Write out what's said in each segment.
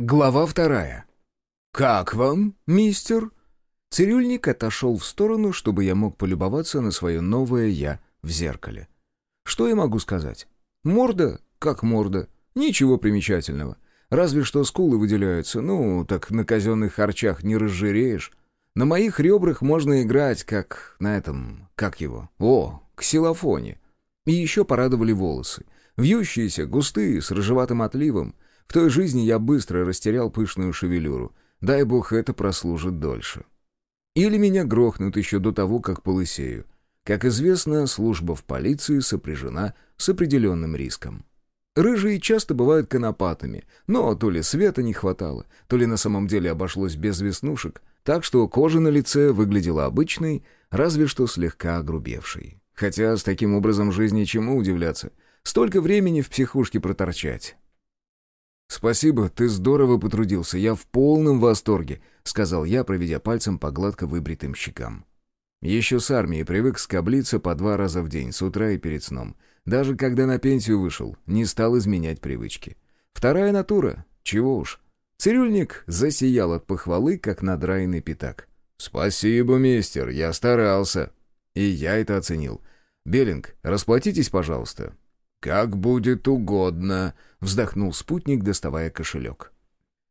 Глава вторая. «Как вам, мистер?» Цирюльник отошел в сторону, чтобы я мог полюбоваться на свое новое «я» в зеркале. Что я могу сказать? Морда, как морда. Ничего примечательного. Разве что скулы выделяются. Ну, так на казенных харчах не разжиреешь. На моих ребрах можно играть, как на этом... Как его? О, ксилофоне. И еще порадовали волосы. Вьющиеся, густые, с рыжеватым отливом. В той жизни я быстро растерял пышную шевелюру. Дай бог это прослужит дольше. Или меня грохнут еще до того, как полысею. Как известно, служба в полиции сопряжена с определенным риском. Рыжие часто бывают конопатами, но то ли света не хватало, то ли на самом деле обошлось без веснушек, так что кожа на лице выглядела обычной, разве что слегка огрубевшей. Хотя с таким образом жизни чему удивляться? Столько времени в психушке проторчать. «Спасибо, ты здорово потрудился, я в полном восторге», — сказал я, проведя пальцем по гладко выбритым щекам. Еще с армии привык скоблиться по два раза в день, с утра и перед сном. Даже когда на пенсию вышел, не стал изменять привычки. Вторая натура, чего уж. Цирюльник засиял от похвалы, как надраенный пятак. «Спасибо, мистер, я старался». И я это оценил. «Беллинг, расплатитесь, пожалуйста». «Как будет угодно», — вздохнул спутник, доставая кошелек.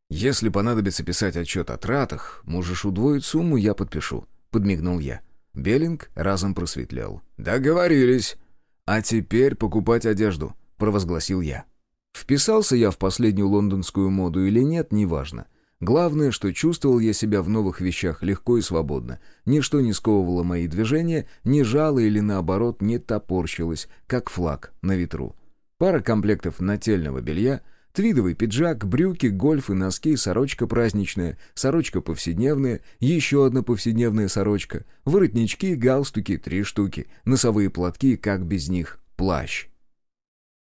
«Если понадобится писать отчет о тратах, можешь удвоить сумму, я подпишу», — подмигнул я. Беллинг разом просветлял. «Договорились». «А теперь покупать одежду», — провозгласил я. Вписался я в последнюю лондонскую моду или нет, неважно. Главное, что чувствовал я себя в новых вещах легко и свободно. Ничто не сковывало мои движения, не жало или, наоборот, не топорщилось, как флаг на ветру. Пара комплектов нательного белья, твидовый пиджак, брюки, гольф и носки, сорочка праздничная, сорочка повседневная, еще одна повседневная сорочка, воротнички, галстуки, три штуки, носовые платки, как без них, плащ.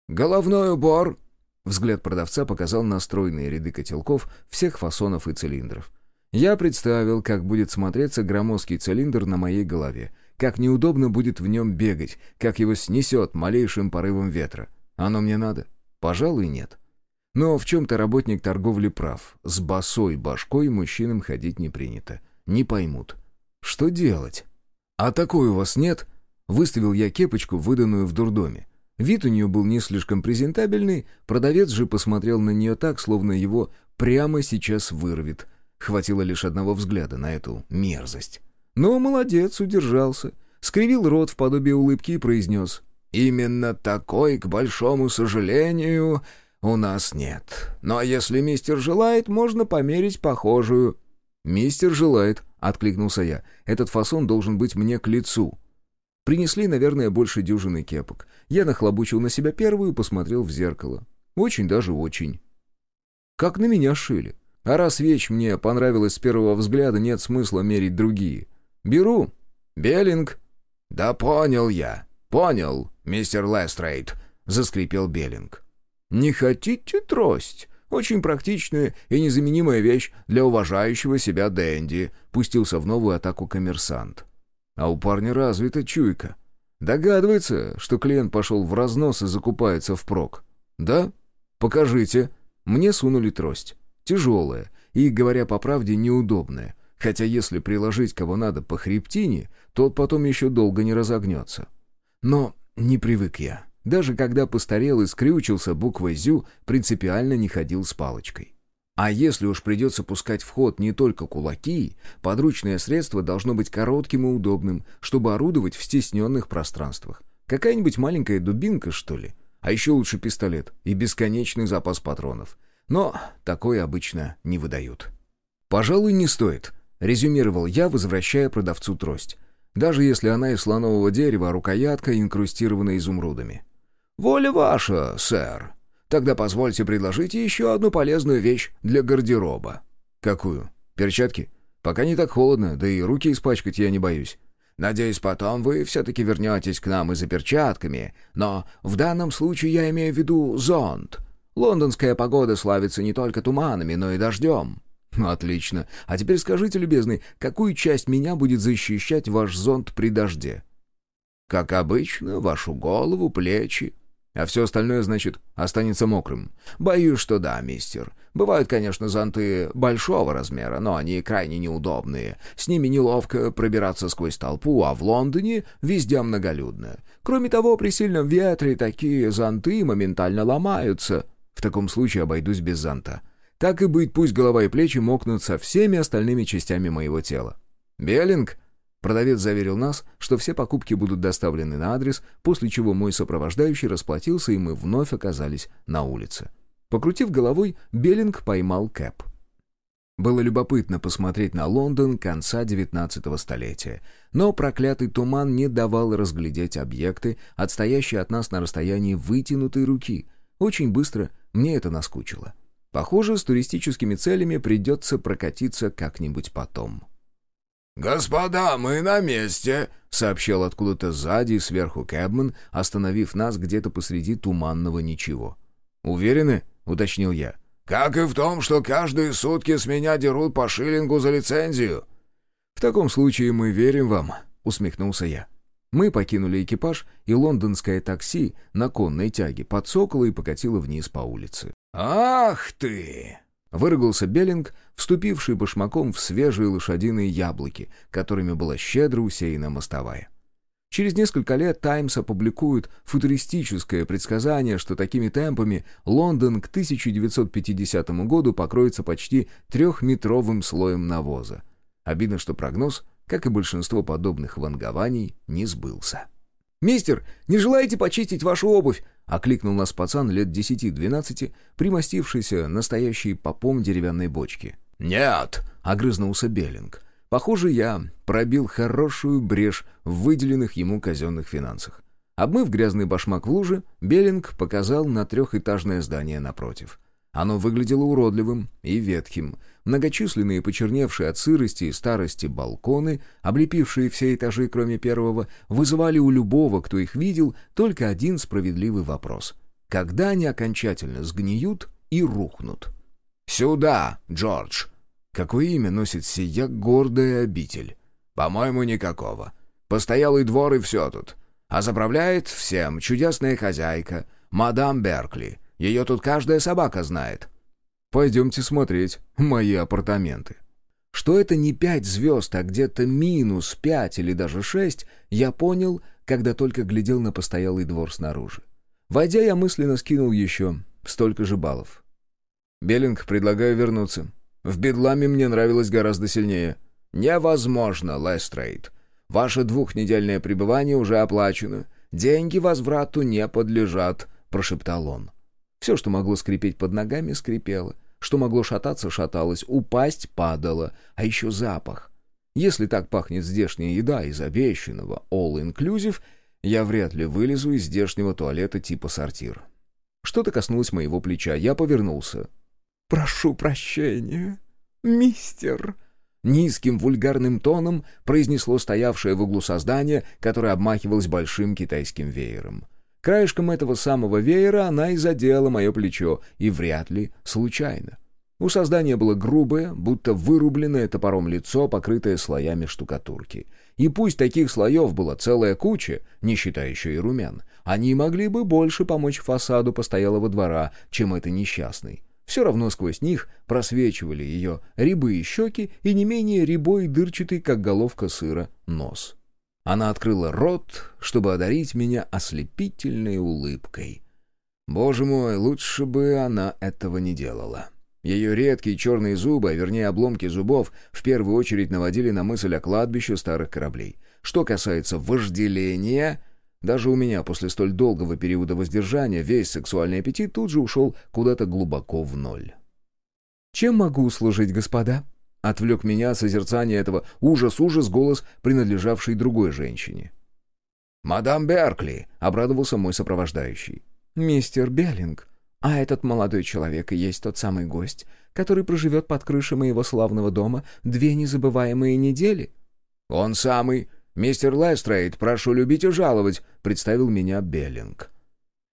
«Головной убор!» Взгляд продавца показал настроенные ряды котелков всех фасонов и цилиндров. Я представил, как будет смотреться громоздкий цилиндр на моей голове, как неудобно будет в нем бегать, как его снесет малейшим порывом ветра. Оно мне надо? Пожалуй, нет. Но в чем-то работник торговли прав. С босой башкой мужчинам ходить не принято. Не поймут. Что делать? «А такой у вас нет?» Выставил я кепочку, выданную в дурдоме. Вид у нее был не слишком презентабельный, продавец же посмотрел на нее так, словно его прямо сейчас вырвет. Хватило лишь одного взгляда на эту мерзость. Но молодец, удержался. Скривил рот в подобие улыбки и произнес. «Именно такой, к большому сожалению, у нас нет. Но если мистер желает, можно померить похожую». «Мистер желает», — откликнулся я. «Этот фасон должен быть мне к лицу». Принесли, наверное, больше дюжины кепок. Я нахлобучил на себя первую и посмотрел в зеркало. Очень даже очень. Как на меня шили. А раз вещь мне понравилась с первого взгляда, нет смысла мерить другие. Беру. Беллинг. Да понял я. Понял, мистер Лестрейд, заскрипел Беллинг. Не хотите трость? Очень практичная и незаменимая вещь для уважающего себя Дэнди, пустился в новую атаку коммерсант. А у парня развита чуйка. Догадывается, что клиент пошел в разнос и закупается впрок. Да? Покажите. Мне сунули трость. Тяжелая и, говоря по правде, неудобная. Хотя если приложить кого надо по хребтине, тот потом еще долго не разогнется. Но не привык я. Даже когда постарел и скрючился буквой «зю», принципиально не ходил с палочкой. А если уж придется пускать в ход не только кулаки, подручное средство должно быть коротким и удобным, чтобы орудовать в стесненных пространствах. Какая-нибудь маленькая дубинка, что ли? А еще лучше пистолет и бесконечный запас патронов. Но такое обычно не выдают. «Пожалуй, не стоит», — резюмировал я, возвращая продавцу трость. «Даже если она из слонового дерева, а рукоятка инкрустирована изумрудами». «Воля ваша, сэр», Тогда позвольте предложить еще одну полезную вещь для гардероба». «Какую? Перчатки? Пока не так холодно, да и руки испачкать я не боюсь». «Надеюсь, потом вы все-таки вернетесь к нам и за перчатками, но в данном случае я имею в виду зонт. Лондонская погода славится не только туманами, но и дождем». «Отлично. А теперь скажите, любезный, какую часть меня будет защищать ваш зонт при дожде?» «Как обычно, вашу голову, плечи, А все остальное, значит, останется мокрым. Боюсь, что да, мистер. Бывают, конечно, зонты большого размера, но они крайне неудобные. С ними неловко пробираться сквозь толпу, а в Лондоне везде многолюдно. Кроме того, при сильном ветре такие зонты моментально ломаются. В таком случае обойдусь без зонта. Так и быть, пусть голова и плечи мокнут со всеми остальными частями моего тела. «Беллинг?» Продавец заверил нас, что все покупки будут доставлены на адрес, после чего мой сопровождающий расплатился, и мы вновь оказались на улице. Покрутив головой, Беллинг поймал Кэп. Было любопытно посмотреть на Лондон конца XIX столетия, но проклятый туман не давал разглядеть объекты, отстоящие от нас на расстоянии вытянутой руки. Очень быстро мне это наскучило. Похоже, с туристическими целями придется прокатиться как-нибудь потом. «Господа, мы на месте!» — сообщил откуда-то сзади и сверху Кэбман, остановив нас где-то посреди туманного ничего. «Уверены?» — уточнил я. «Как и в том, что каждые сутки с меня дерут по шиллингу за лицензию». «В таком случае мы верим вам», — усмехнулся я. Мы покинули экипаж, и лондонское такси на конной тяге подсоколо и покатило вниз по улице. «Ах ты!» Выругался Беллинг, вступивший башмаком в свежие лошадиные яблоки, которыми была щедро усеяна мостовая. Через несколько лет «Таймс» опубликует футуристическое предсказание, что такими темпами Лондон к 1950 году покроется почти трехметровым слоем навоза. Обидно, что прогноз, как и большинство подобных вангований, не сбылся. «Мистер, не желаете почистить вашу обувь?» — окликнул нас пацан лет десяти-двенадцати, примостившийся настоящей попом деревянной бочки. «Нет!» — огрызнулся Беллинг. Похоже, я пробил хорошую брешь в выделенных ему казенных финансах. Обмыв грязный башмак в луже, Беллинг показал на трехэтажное здание напротив — оно выглядело уродливым и ветхим. Многочисленные почерневшие от сырости и старости балконы, облепившие все этажи, кроме первого, вызывали у любого, кто их видел, только один справедливый вопрос. Когда они окончательно сгниют и рухнут? «Сюда, Джордж!» Какое имя носит сия гордая обитель? «По-моему, никакого. Постоялый двор и все тут. А заправляет всем чудесная хозяйка, мадам Беркли. Ее тут каждая собака знает». «Пойдемте смотреть мои апартаменты». Что это не пять звезд, а где-то минус пять или даже шесть, я понял, когда только глядел на постоялый двор снаружи. Войдя, я мысленно скинул еще столько же баллов. «Беллинг, предлагаю вернуться. В Бедламе мне нравилось гораздо сильнее». «Невозможно, Лестрейд. Ваше двухнедельное пребывание уже оплачено. Деньги возврату не подлежат», — прошептал он. Все, что могло скрипеть под ногами, скрипело. Что могло шататься, шаталось. Упасть падало. А еще запах. Если так пахнет здешняя еда из обещанного all-inclusive, я вряд ли вылезу из здешнего туалета типа сортир. Что-то коснулось моего плеча. Я повернулся. «Прошу прощения, мистер!» Низким вульгарным тоном произнесло стоявшее в углу создание, которое обмахивалось большим китайским веером. Краешком этого самого веера она и задела мое плечо, и вряд ли случайно. У создания было грубое, будто вырубленное топором лицо, покрытое слоями штукатурки. И пусть таких слоев была целая куча, не считая еще и румян, они могли бы больше помочь фасаду постоялого двора, чем это несчастный. Все равно сквозь них просвечивали ее рябые щеки и не менее рябой дырчатый, как головка сыра, нос. Она открыла рот, чтобы одарить меня ослепительной улыбкой. Боже мой, лучше бы она этого не делала. Ее редкие черные зубы, а вернее обломки зубов, в первую очередь наводили на мысль о кладбище старых кораблей. Что касается вожделения, даже у меня после столь долгого периода воздержания весь сексуальный аппетит тут же ушел куда-то глубоко в ноль. «Чем могу услужить, господа?» Отвлек меня от созерцания этого ужаса-ужаса голос, принадлежавший другой женщине. «Мадам Беркли!» — обрадовался мой сопровождающий. «Мистер Беллинг, а этот молодой человек и есть тот самый гость, который проживет под крышей моего славного дома две незабываемые недели?» «Он самый. Мистер Лестрейд, прошу любить и жаловать», — представил меня Беллинг.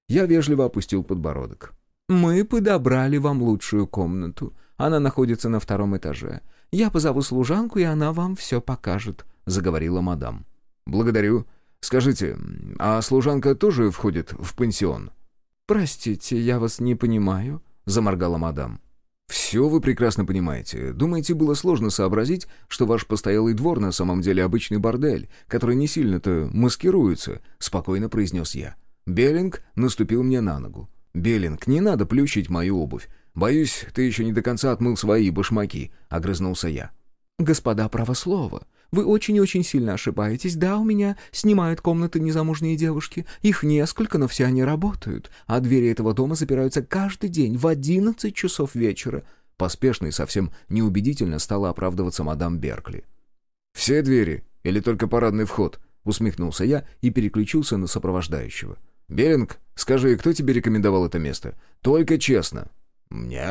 Я вежливо опустил подбородок. «Мы подобрали вам лучшую комнату. Она находится на втором этаже. Я позову служанку, и она вам все покажет», — заговорила мадам. «Благодарю. Скажите, а служанка тоже входит в пансион?» «Простите, я вас не понимаю», — заморгала мадам. «Все вы прекрасно понимаете. Думаете, было сложно сообразить, что ваш постоялый двор на самом деле обычный бордель, который не сильно-то маскируется?» — спокойно произнес я. Беллинг наступил мне на ногу. «Беллинг, не надо плющить мою обувь. Боюсь, ты еще не до конца отмыл свои башмаки», — огрызнулся я. «Господа, право слово. Вы очень-очень сильно ошибаетесь. Да, у меня снимают комнаты незамужние девушки. Их несколько, но все они работают. А двери этого дома запираются каждый день в одиннадцать часов вечера». Поспешно и совсем неубедительно стала оправдываться мадам Беркли. «Все двери или только парадный вход?» — усмехнулся я и переключился на сопровождающего. «Беринг, скажи, кто тебе рекомендовал это место? Только честно». «Мне...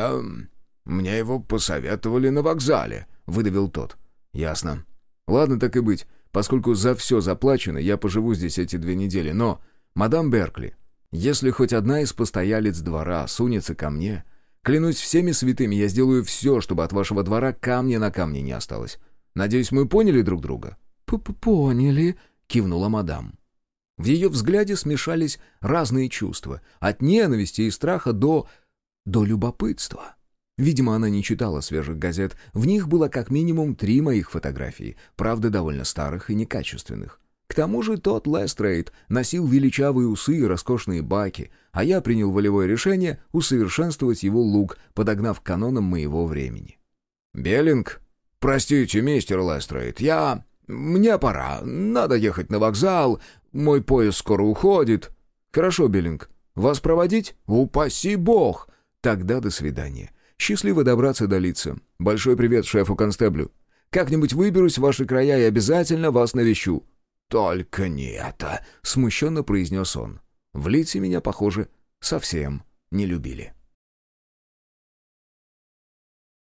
мне его посоветовали на вокзале», — выдавил тот. «Ясно. Ладно, так и быть. Поскольку за все заплачено, я поживу здесь эти две недели. Но, мадам Беркли, если хоть одна из постоялец двора сунется ко мне, клянусь всеми святыми, я сделаю все, чтобы от вашего двора камня на камне не осталось. Надеюсь, мы поняли друг друга?» П -п «Поняли», — кивнула мадам. В ее взгляде смешались разные чувства, от ненависти и страха до... до любопытства. Видимо, она не читала свежих газет. В них было как минимум три моих фотографии, правда, довольно старых и некачественных. К тому же тот Лестрейд носил величавые усы и роскошные баки, а я принял волевое решение усовершенствовать его лук, подогнав к канонам моего времени. «Беллинг? Простите, мистер Лестрейд, я... Мне пора. Надо ехать на вокзал. Мой поезд скоро уходит». «Хорошо, Беллинг. Вас проводить?» «Упаси бог!» «Тогда до свидания. Счастливо добраться до Лидса. Большой привет шефу-констеблю. Как-нибудь выберусь в ваши края и обязательно вас навещу». «Только не это», — смущенно произнес он. В Лидсе меня, похоже, совсем не любили.